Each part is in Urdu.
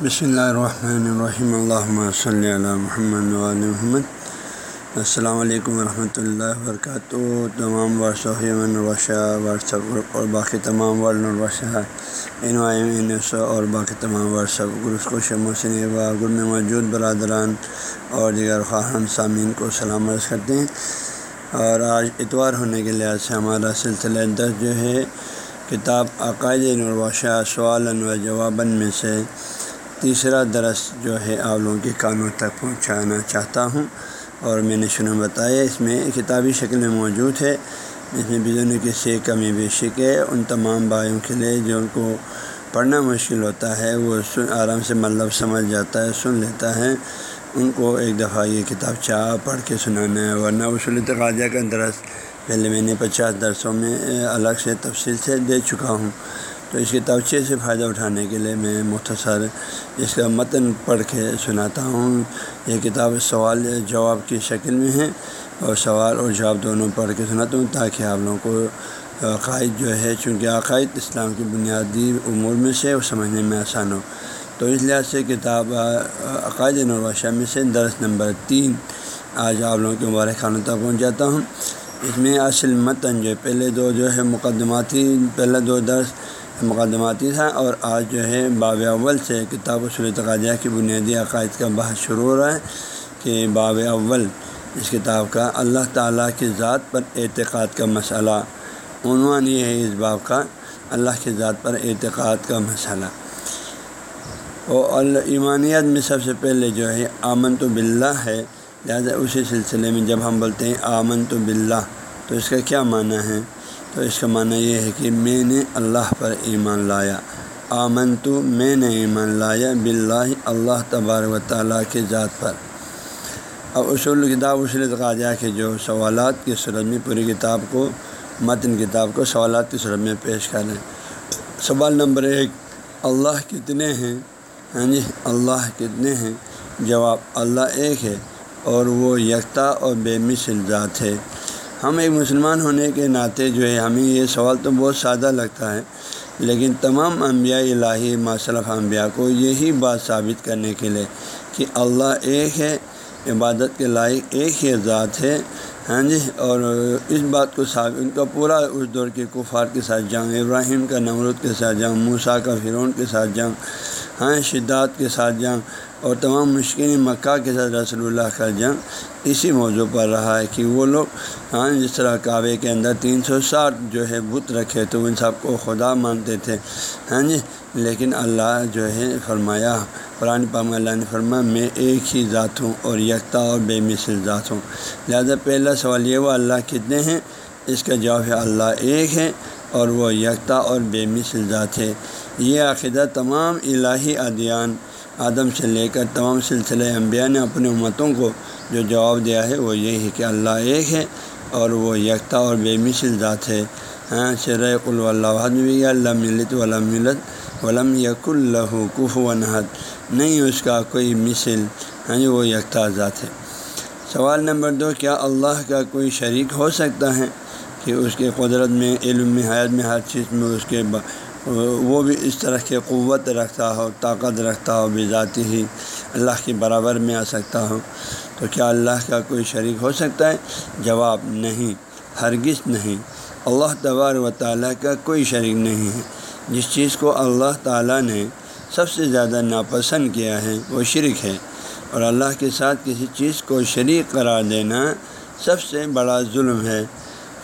بسم اللہ الرحمن الرحیم اللہ صلی اللہ محمد محمد السلام علیکم ورحمۃ اللہ وبرکاتہ تمام ورثہ واٹسپ گروپ اور باقی تمام ورثہ اور باقی تمام واٹسپ گروپ کو شموسن گروپ میں موجود برادران اور دیگر خواہان سامعین کو سلام عرض کرتے ہیں اور آج اتوار ہونے کے لحاظ سے ہمارا سلسلہ دس جو ہے، کتاب عقائد نرواشہ سوال و جواباً میں سے تیسرا درس جو ہے آپ لوگوں کے کانوں تک پہنچانا چاہتا ہوں اور میں نے شروع بتایا اس میں کتابی شکل میں موجود ہے۔ اس میں بدون کسی کمی بیشی کے ان تمام بھائیوں کے لیے جو ان کو پڑھنا مشکل ہوتا ہے، وہ سن، آرام سے مطلب سمجھ جاتا ہے، سن لیتا ہے۔ ان کو ایک دفعہ یہ کتاب چاہ پڑھ کے سنانا ہے، ورنہ اصول تقاضہ کا درس پہلے میں نے پچاس درسوں میں الگ سے تفصیل سے دے چکا ہوں۔ تو اس کتابچے سے فائدہ اٹھانے کے لیے میں مختصر اس کا متن پڑھ کے سناتا ہوں۔ یہ کتاب سوال جواب کی شکل میں ہے اور سوال اور جواب دونوں پڑھ کے سناتا ہوں تاکہ آپ لوگوں کو عقائد جو ہے، چونکہ عقائد اسلام کی بنیادی امور میں سے وہ سمجھنے میں آسان ہو۔ تو اس لحاظ سے کتاب، عقائد نرواشہ میں سے درس نمبر تین آج آپ لوگوں کے مبارک خانوں تک پہنچ جاتا ہوں۔ اس میں اصل متن جو پہلے دو جو ہے مقدماتی پہلے دو درس مقدماتی تھا اور آج جو ہے باب اول سے کتاب و تقاضہ کی بنیادی عقائد کا بحث شروع ہو رہا ہے کہ باب اول اس کتاب کا اللہ تعالیٰ کی ذات پر اعتقاد کا مسئلہ۔ عنوان یہ ہے اس باب کا اللہ کی ذات پر اعتقاد کا مسئلہ۔ اور ایمانیت میں سب سے پہلے جو ہے آمن تو بلّہ ہے، لہٰذا اسی سلسلے میں جب ہم بولتے ہیں آمن تو بلّہ تو اس کا کیا معنی ہے؟ تو اس کا معنی یہ ہے کہ میں نے اللہ پر ایمان لایا۔ آمن تو میں نے ایمان لایا بلّہ اللہ تبار و تعالیٰ کی ذات پر۔ اب اصول کتاب، اصول تقاضہ کے جو سوالات کی صورت میں پوری کتاب کو، متن کتاب کو سوالات کی صورت میں پیش کریں سوال نمبر ایک، اللہ کتنے ہیں؟ ہاں جی اللہ کتنے ہیں؟ جواب، اللہ ایک ہے اور وہ یکتا اور بے مثل ذات ہے۔ ہم ایک مسلمان ہونے کے ناطے جو ہے ہمیں یہ سوال تو بہت سادہ لگتا ہے، لیکن تمام انبیاء الہی ماصلف انبیاء کو یہی بات ثابت کرنے کے لیے کہ اللہ ایک ہے، عبادت کے لائق ایک ہی ذات ہے۔ ہاں جی اور اس بات کو ثابت، ان کا پورا اس دور کے کفار کے ساتھ جنگ، ابراہیم کا نمرود کے ساتھ جنگ موسا کا فرون کے ساتھ جنگ ہاں شدات کے ساتھ جنگ اور تمام مشکل مکہ کے ساتھ رسول اللہ کا جنگ اسی موضوع پر رہا ہے کہ وہ لوگ ہاں جس طرح کعبے کے اندر تین سو ساٹھ جو ہے بت رکھے، تو ان سب کو خدا مانتے تھے۔ ہاں جی لیکن اللہ جو ہے فرمایا، قرآن پام اللہ نے فرمایا، میں ایک ہی ذات ہوں اور یکتا اور بے مثل ذات ہوں۔ لہٰذا پہلا سوال یہ وہ اللہ کتنے ہیں؟ اس کا جواب ہے، اللہ ایک ہے اور وہ یکتا اور بے مثل ذات ہے۔ یہ عقیدہ تمام الہی ادیان، آدم سے لے کر تمام سلسلے انبیاء نے اپنے امتوں کو جو جواب دیا ہے وہ یہ ہے کہ اللہ ایک ہے اور وہ یکتا اور بے مثل ذات ہے۔ ہاں شرح اللہ میں بھی اللہ ملت ولم ملت ولم یق اللہ کف و نحت نہیں، اس کا کوئی مثل ہاں جی وہ یکتا ذات ہے۔ سوال نمبر دو، کیا اللہ کا کوئی شریک ہو سکتا ہے کہ اس کے قدرت میں، علم میں، حیات میں، ہر چیز میں اس کے وہ بھی اس طرح کی قوت رکھتا ہو، طاقت رکھتا ہو بھی ذاتی ہی اللہ کے برابر میں آ سکتا ہو تو کیا اللہ کا کوئی شریک ہو سکتا ہے؟ جواب نہیں، ہرگز نہیں۔ اللہ تبار و تعالیٰ کا کوئی شریک نہیں ہے۔ جس چیز کو اللہ تعالیٰ نے سب سے زیادہ ناپسند کیا ہے، وہ شرک ہے۔ اور اللہ کے ساتھ کسی چیز کو شریک قرار دینا سب سے بڑا ظلم ہے۔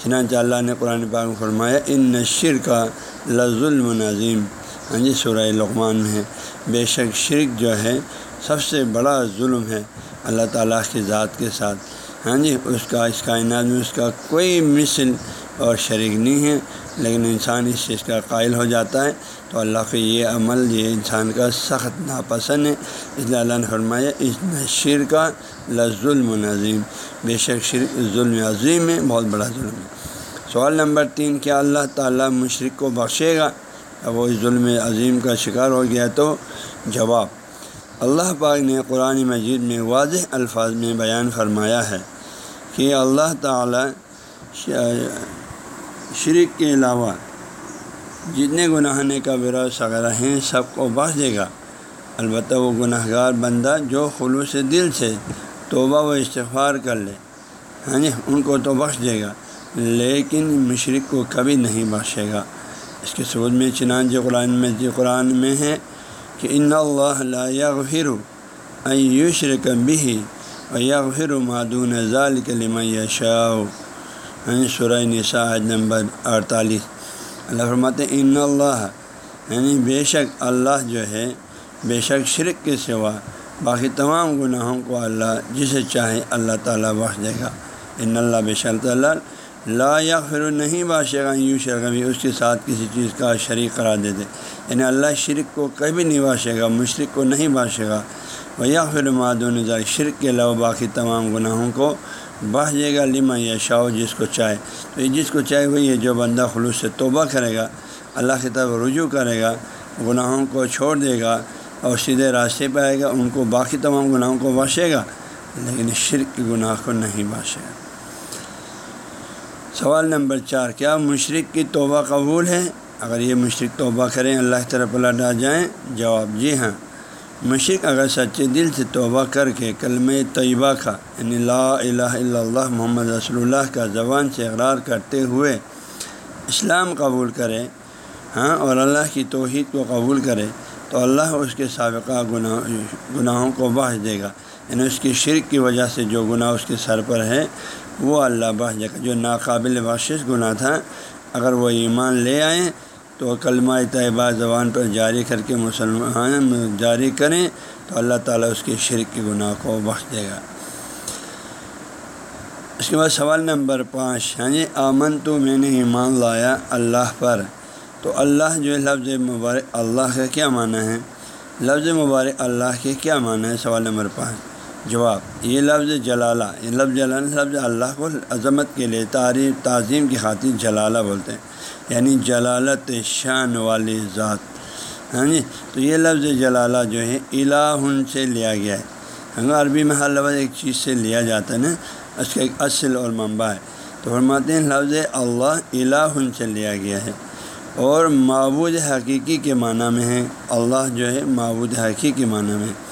چنانچہ اللہ نے قرآن پاک فرمایا، ان نشر کا لظلم نظیم۔ ہاں جی سورہ لقمان میں ہے۔ بے شک شرک جو ہے، سب سے بڑا ظلم ہے اللہ تعالیٰ کی ذات کے ساتھ۔ ہاں جی اس کا، اس کائنات میں اس کا کوئی مثل اور شریک نہیں ہے، لیکن انسان اس چیز کا قائل ہو جاتا ہے۔ تو اللہ کے یہ عمل، یہ انسان کا سخت ناپسند ہے۔ اس لیے اللہ نے فرمایا اس نشر کا لظلم نظیم بے شک شرک ظلم عظیم ہے، بہت بڑا ظلم ہے۔ سوال نمبر تین، کیا اللہ تعالیٰ مشرق کو بخشے گا؟ اب وہ ظلم عظیم کا شکار ہو گیا تو جواب، اللہ پاک نے قرآن مجید میں واضح الفاظ میں بیان فرمایا ہے کہ اللہ تعالیٰ شرک کے علاوہ جتنے گناہنے کا برا وغیرہ ہیں، سب کو بخش دے گا۔ البتہ وہ گناہ گار بندہ جو خلوص دل سے توبہ و استغفار کر لے ہاں جی ان کو تو بخش دے گا۔ لیکن مشرق کو کبھی نہیں بخشے گا۔ اس کے ثبوت میں چنانچہ قرآن میں قرآن میں ہے کہ ان اللہ لا یغفر ان یشرک بھی و یغفر مادون ذالک لمن یشاء۔ یعنی سورہ نساء نمبر اڑتالیس۔ اللہ فرماتے ان اللہ یعنی بے شک اللہ جو ہے، بے شک شرک کے سوا باقی تمام گناہوں کو اللہ، جسے چاہے اللہ تعالیٰ بخش دے گا۔ ان اللہ بے شک اللہ۔ لا یا پھر نہیں باشے گا یوں شرک بھی اس کے ساتھ کسی چیز کا شریک قرار دے دے یعنی اللہ شرک کو کبھی نہیں باشے گا مشرق کو نہیں باشے گا وہ یا پھر معدون شرک کے علاوہ باقی تمام گناہوں کو بہ جائے گا لما یا شاؤ جس کو چاہے۔ تو جس کو چاہے وہی ہے جو بندہ خلوص سے توبہ کرے گا، اللہ کی طرف رجوع کرے گا، گناہوں کو چھوڑ دے گا اور سیدھے راستے پہ آئے گا، ان کو باقی تمام گناہوں کو باشے گا۔ لیکن شرک کے گناہ کو نہیں باشے گا۔ سوال نمبر چار، کیا مشرق کی توبہ قبول ہے؟ اگر یہ مشرق توبہ کریں، اللہ کی طرف اللہ جائیں؟ جواب جی ہاں۔ مشرق اگر سچے دل سے توبہ کر کے کلم طیبہ کا یعنی لا الہ الا اللہ محمد رسول اللہ کا زبان سے اقرار کرتے ہوئے اسلام قبول کرے ہاں اور اللہ کی توحید کو قبول کرے، تو اللہ اس کے سابقہ گناہ، گناہوں کو بحث دے گا۔ یعنی اس کی شرک کی وجہ سے جو گناہ اس کے سر پر ہے وہ اللہ بحث دے گا جو ناقابل بخشش گناہ تھا، اگر وہ ایمان لے آئیں تو کلمہ طیبہ زبان پر جاری کر کے مسلمان جاری کریں تو اللہ تعالیٰ اس کے شرک کے گناہ کو بخش دے گا۔ اس کے بعد سوال نمبر پانچ ہاں جی آمن تو میں نے ایمان لایا اللہ پر۔ تو اللہ جو لفظ مبارک اللہ کا کیا معنی ہے؟ لفظ مبارک اللہ کے کیا معنی ہے؟ سوال نمبر پانچ۔ جواب، یہ لفظ جلالہ، یہ لفظ جلالہ لفظ اللہ کو عظمت کے لیے تعریف تعظیم کی خاطر جلالہ بولتے ہیں یعنی جلالت شان والی ذات ہاں جی؟ تو یہ لفظ جلالہ جو ہے، الہن سے لیا گیا ہے۔ ہاں، عربی میں ہر لفظ ایک چیز سے لیا جاتا ہے نا، اس کا ایک اصل اور منبع ہے۔ تو فرماتے ہیں، لفظ اللہ الہن سے لیا گیا ہے۔ اور معبود حقیقی کے معنی میں ہے، اللہ جو ہے، معبود حقیقی کے معنی میں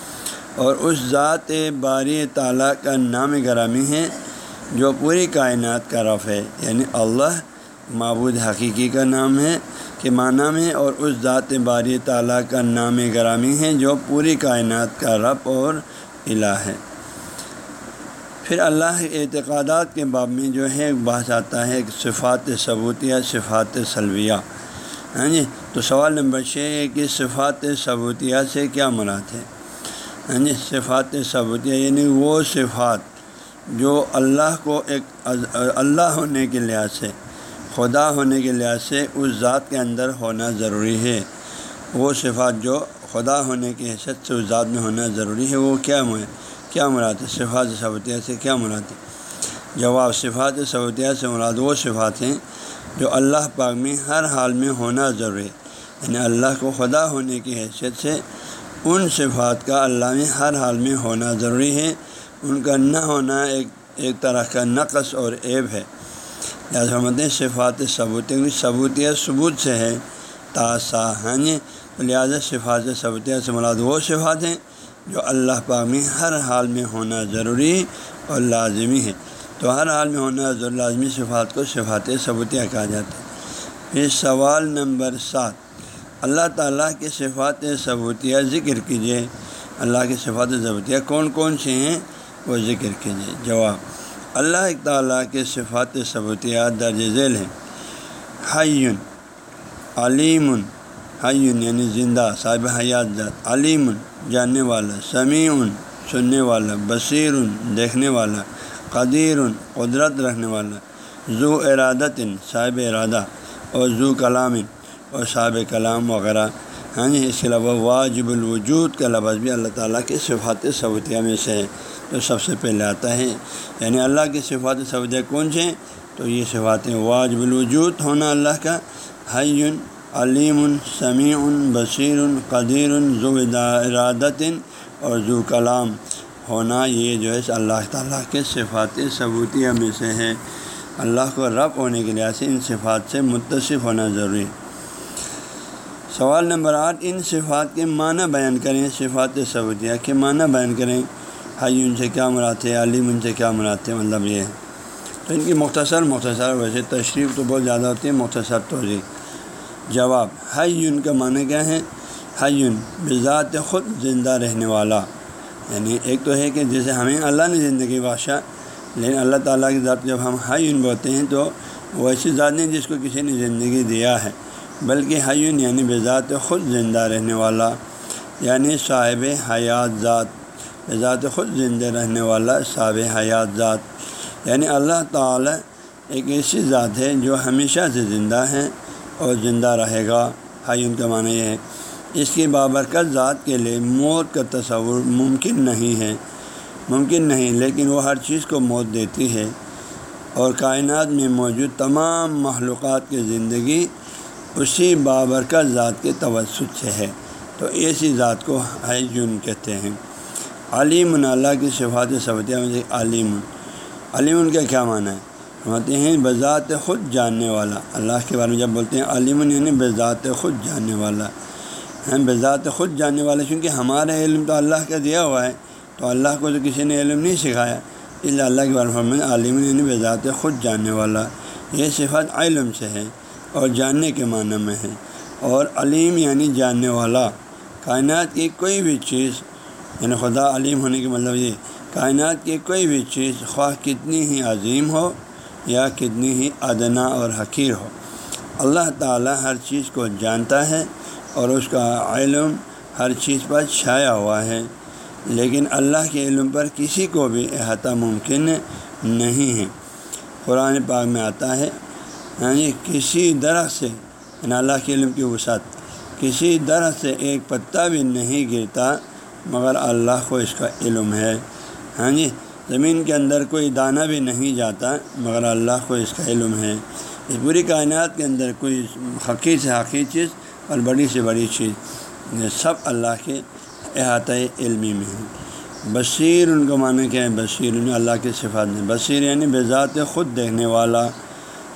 اور اس ذات باری تعالیٰ کا نام گرامی ہے جو پوری کائنات کا رف ہے یعنی اللہ معبود حقیقی کا نام ہے کہ معنی میں اور اس ذات باری تعالیٰ کا نام گرامی ہے جو پوری کائنات کا رب اور الہ ہے۔ پھر اللہ اعتقادات کے باب میں جو ہے ایک بحث آتا ہے صفات ثبوتیہ، صفات سلویہ ہاں جی؟ تو سوال نمبر چھ ہے کہ صفات ثبوتیہ سے کیا مراد ہے؟ ہاں جی صفات ثبوتیہ یعنی وہ صفات جو اللہ کو ایک اللہ ہونے کے لحاظ سے، خدا ہونے کے لحاظ سے اس ذات کے اندر ہونا ضروری ہے۔ وہ صفات جو خدا ہونے کی حیثیت سے اس ذات میں ہونا ضروری ہے، وہ کیا ہے کیا مراد ہے؟ صفات صبوتیہ سے کیا مراد ہے؟ جواب صفات صبوتیہ سے مراد وہ صفات ہیں جو اللہ پاک میں ہر حال میں ہونا ضروری ہے۔ یعنی اللہ کو خدا ہونے کی حیثیت سے ان صفات کا اللہ میں ہر حال میں ہونا ضروری ہے۔ ان کا نہ ہونا ایک ایک طرح کا نقص اور عیب ہے۔ لہٰذا ہیں، صفات ثبوت یعنی ثبوتیہ ثبوت سے ہے۔ تاسا ہاں جی لہٰذا صفات ثبوتیہ سے مراد وہ صفات ہیں جو اللہ پاک میں ہر حال میں ہونا ضروری اور لازمی ہے تو ہر حال میں ہونا ضرور لازمی صفات کو صفات ثبوتیہ کہا جاتا ہے۔ پھر سوال نمبر سات۔ اللہ تعالیٰ کے صفات ثبوتیہ ذکر کیجیے اللہ کے صفات ثبوتیہ کون کون سے ہیں؟ وہ ذکر کیجیے جواب اللہ تعالیٰ کے صفات ثبوتیات درج ذیل ہیں۔ حیون، علیم، حیون یعنی زندہ، صاحب حیات ذات۔ علیم، جاننے والا۔ سمیع، سننے والا۔ بصیر، دیکھنے والا۔ قدیر، قدرت رکھنے والا۔ ذو ارادت، صاحب ارادہ۔ اور ذو کلام۔ اور صاحب کلام وغیرہ۔ ہاں جی اس کے علاوہ واجب الوجود کا لفظ بھی اللہ تعالیٰ کے صفات ثبوتیہ میں سے ہے تو سب سے پہلے آتا ہے۔ یعنی اللہ کی صفات سعودیہ کون سے؟ تو یہ صفات واجب الوجود، ہونا اللہ کا۔ حیون علیم سمیع بصیر قدیر ذو ارادت اور ذو کلام۔ ہونا یہ جو ہے اللہ تعالیٰ کے صفات ثبوتیہ میں سے ہے۔ اللہ کو رب ہونے کے لحاظ سے ان صفات سے متصف ہونا ضروری۔ ہے سوال نمبر آٹھ، ان صفات کے معنی بیان کریں، صفات ثبوتیہ کے معنی بیان کریں۔ حی، ان سے کیا مراد ہے؟ علیم، ان سے کیا مراد ہے؟ مطلب یہ ہے۔ تو ان کی مختصر مختصر، ویسے تشریف تو بہت زیادہ ہوتی ہے، مختصر توضیع جواب، حی، ان کا معنی کیا ہے؟ حی، بذات خود زندہ رہنے والا۔ یعنی ایک تو ہے کہ جیسے ہمیں اللہ نے زندگی بادشاہ لیکن اللہ تعالیٰ کی ذات جب ہم حیون بولتے ہیں تو وہ ایسی ذات نہیں جس کو کسی نے زندگی دیا ہے۔ بلکہ حیون یعنی بذات خود زندہ رہنے والا یعنی صاحب حیات ذات بذات خود زندہ رہنے والا صاحب حیات ذات۔ یعنی اللہ تعالیٰ ایک ایسی ذات ہے جو ہمیشہ سے زندہ ہے اور زندہ رہے گا۔ حیون کا معنی یہ ہے۔ اس کی بابرکت ذات کے لیے موت کا تصور ممکن نہیں ہے۔ ممکن نہیں، لیکن وہ ہر چیز کو موت دیتی ہے۔ اور کائنات میں موجود تمام معلومات کی زندگی اسی بابرکت ذات کے توسط سے ہے۔ تو ایسی ذات کو حیجن کہتے ہیں۔ علیم اللہ کی صفات صفتیہ میں علیم۔ علیم ان کا کیا معنی ہے؟ فرماتے ہیں بذات خود جاننے والا۔ اللہ کے بارے میں جب بولتے ہیں علیم یعنی بذات خود جاننے والا۔ ہیں بذات خود جاننے والے چونکہ ہمارا علم تو اللہ کا دیا ہوا ہے۔ تو اللہ کو تو کسی نے علم نہیں سکھایا۔ اللہ اللہ کے بارے میں عالم یعنی بذات خود جاننے والا۔ یہ صفت علم سے ہے۔ اور جاننے کے معنی میں ہے۔ اور علیم یعنی جاننے والا۔ کائنات کی کوئی بھی چیز یعنی خدا علیم ہونے کے مطلب یہ، کائنات کی کوئی بھی چیز خواہ کتنی ہی عظیم ہو یا کتنی ہی ادنا اور حقیر ہو۔ اللہ تعالیٰ ہر چیز کو جانتا ہے اور اس کا علم ہر چیز پر چھایا ہوا ہے۔ لیکن اللہ کے علم پر کسی کو بھی احاطہ ممکن نہیں ہے۔ قرآن پاک میں آتا ہے یعنی کسی درخت سے یعنی اللہ کے علم کی وسعت، کسی درخت سے ایک پتا بھی نہیں گرتا مگر اللہ کو اس کا علم ہے۔ ہاں جی زمین کے اندر کوئی دانہ بھی نہیں جاتا مگر اللہ کو اس کا علم ہے۔ اس پوری کائنات کے اندر کوئی حقیق سے حقیق چیز اور بڑی سے بڑی چیز، یہ سب اللہ کے احاطۂ علمی میں ہیں۔ بصیر ان کو معنی کیا ہے بصیر یعنی اللہ کے صفات میں، بصیر یعنی بذات خود دیکھنے والا۔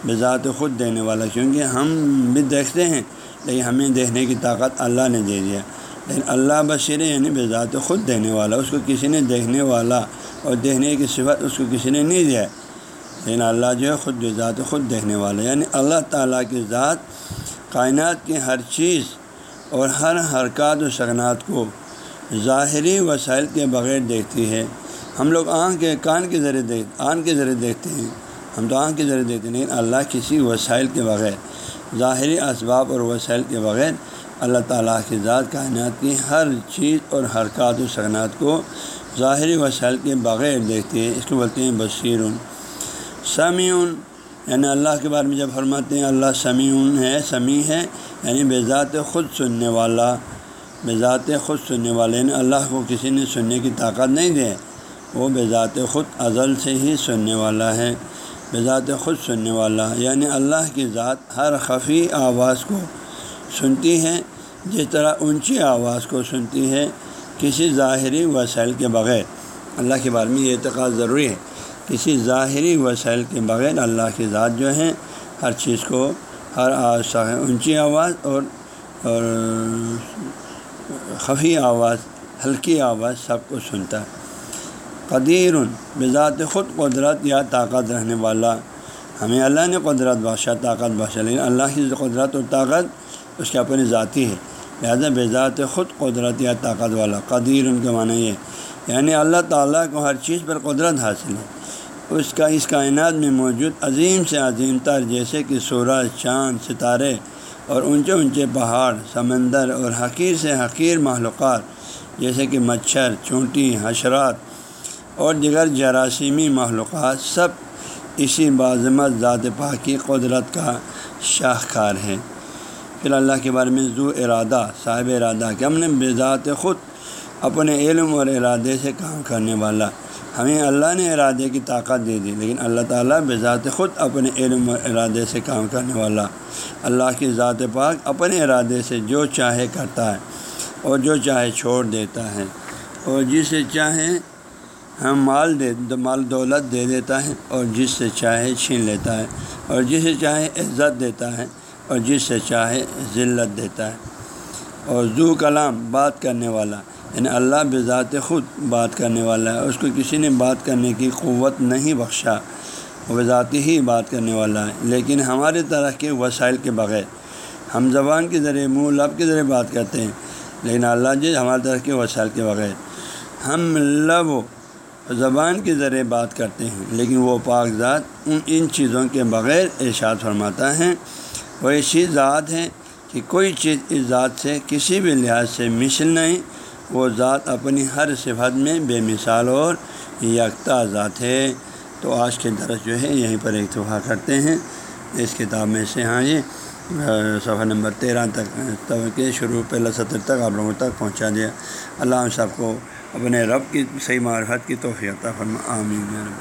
بذات خود دینے والا، کیونکہ ہم بھی دیکھتے ہیں، لیکن ہمیں دیکھنے کی طاقت اللہ نے دے دیا۔ لیکن اللہ بصیر یعنی بذات خود دینے والا، اس کو کسی نے دیکھنے والا اور دیکھنے کی صفت اس کو کسی نے نہیں دیا۔ لیکن اللہ جو ہے، خود بذات خود دیکھنے والا یعنی اللہ تعالیٰ کی ذات، کائنات کی ہر چیز اور ہر حرکات و سکنات کو ظاہری وسائل کے بغیر دیکھتی ہے۔ ہم لوگ آنکھ کے کان کے ذریعے دیکھ آنکھ کے ذریعے دیکھتے ہیں۔ ہم تو آنکھ کے ذریعے دیکھتے ہیں لیکن اللہ کسی وسائل کے بغیر، ظاہری اسباب اور وسائل کے بغیر اللہ تعالیٰ کی ذات، کائنات کی ہر چیز اور حرکات و سکنات کو ظاہری وسائل کے بغیر دیکھتی ہے اس کو بولتے ہیں بصیر سمیون یعنی اللہ کے بارے میں جب فرماتے ہیں، اللہ سمیع ہے سمیع ہے یعنی بے ذات خود سننے والا، بے ذات خود سننے والے یعنی اللہ کو کسی نے سننے کی طاقت نہیں دے وہ بے ذات خود ازل سے ہی سننے والا ہے۔ بے ذات خود سننے والا یعنی اللہ کی ذات ہر خفی آواز کو سنتی ہے، جس طرح اونچی آواز کو سنتی ہے کسی ظاہری وسائل کے بغیر۔ اللہ کے بارے میں یہ اعتقاد ضروری ہے، کسی ظاہری وسائل کے بغیر اللہ کی ذات جو ہے، ہر چیز کو، ہر اونچی آواز اور اور خفی آواز، ہلکی آواز سب کو سنتا ہے۔ قدیر بذات خود قدرت یا طاقت رہنے والا۔ ہمیں اللہ نے قدرت بادشاہ طاقت بادشاہ لیکن اللہ کی قدرت اور طاقت اس کے اپنی ذاتی ہے۔ لہٰذا بذات خود قدرت یا طاقت والا قدیر ان کے معنی یہ۔ یعنی اللہ تعالیٰ کو ہر چیز پر قدرت حاصل ہے۔ اس کا، اس کائنات میں موجود عظیم سے عظیم تر، جیسے کہ سورج، چاند، ستارے اور اونچے اونچے پہاڑ، سمندر اور حقیر سے حقیر معلومات جیسے کہ مچھر، چونٹی، حشرات اور دیگر جراثیمی معلومات سب اسی بازمت ذات پاک کی قدرت کا شاہکار ہے پھر اللہ کے بارے میں زو ارادہ، صاحب ارادہ کہ ہم نے بے ذات خود اپنے علم اور ارادے سے کام کرنے والا، ہمیں اللہ نے ارادے کی طاقت دے دی، لیکن اللہ تعالیٰ بذات خود اپنے علم و ارادے سے کام کرنے والا۔ اللہ کی ذات پاک اپنے ارادے سے جو چاہے کرتا ہے اور جو چاہے چھوڑ دیتا ہے۔ اور جسے چاہے مال دے مال دولت دے دیتا ہے اور جس سے چاہے چھین لیتا ہے اور جسے چاہے عزت دیتا ہے اور جس سے چاہے ذلت دیتا ہے۔ اور زو کلام، بات کرنے والا یعنی اللہ بذات خود بات کرنے والا ہے، اس کو کسی نے بات کرنے کی قوت نہیں بخشا، وہ ذاتی ہی بات کرنے والا ہے۔ لیکن ہمارے طرح کے وسائل کے بغیر، ہم زبان کے ذریعے، منہ لب کے ذریعے بات کرتے ہیں، لیکن اللہ جی ہمارے طرح کے وسائل کے بغیر، ہم لب زبان کے ذریعے بات کرتے ہیں، لیکن وہ پاک ذات ان ان چیزوں کے بغیر ارشاد فرماتا ہے۔ وہ ایسی ذات ہے کہ کوئی چیز اس ذات سے کسی بھی لحاظ سے مثل نہیں، وہ ذات اپنی ہر صفت میں بے مثال اور یکتا ذات ہے۔ تو آج کے درس جو ہے، یہیں پر اتفاق کرتے ہیں۔ اس کتاب میں سے ہاں یہ صفحہ نمبر تیرہ تک کے شروع، پہلا سطر تک آپ لوگوں تک پہنچا دیا۔ اللہ صاحب کو اپنے رب کی صحیح معرفت کی توفیقہ فرما آمین۔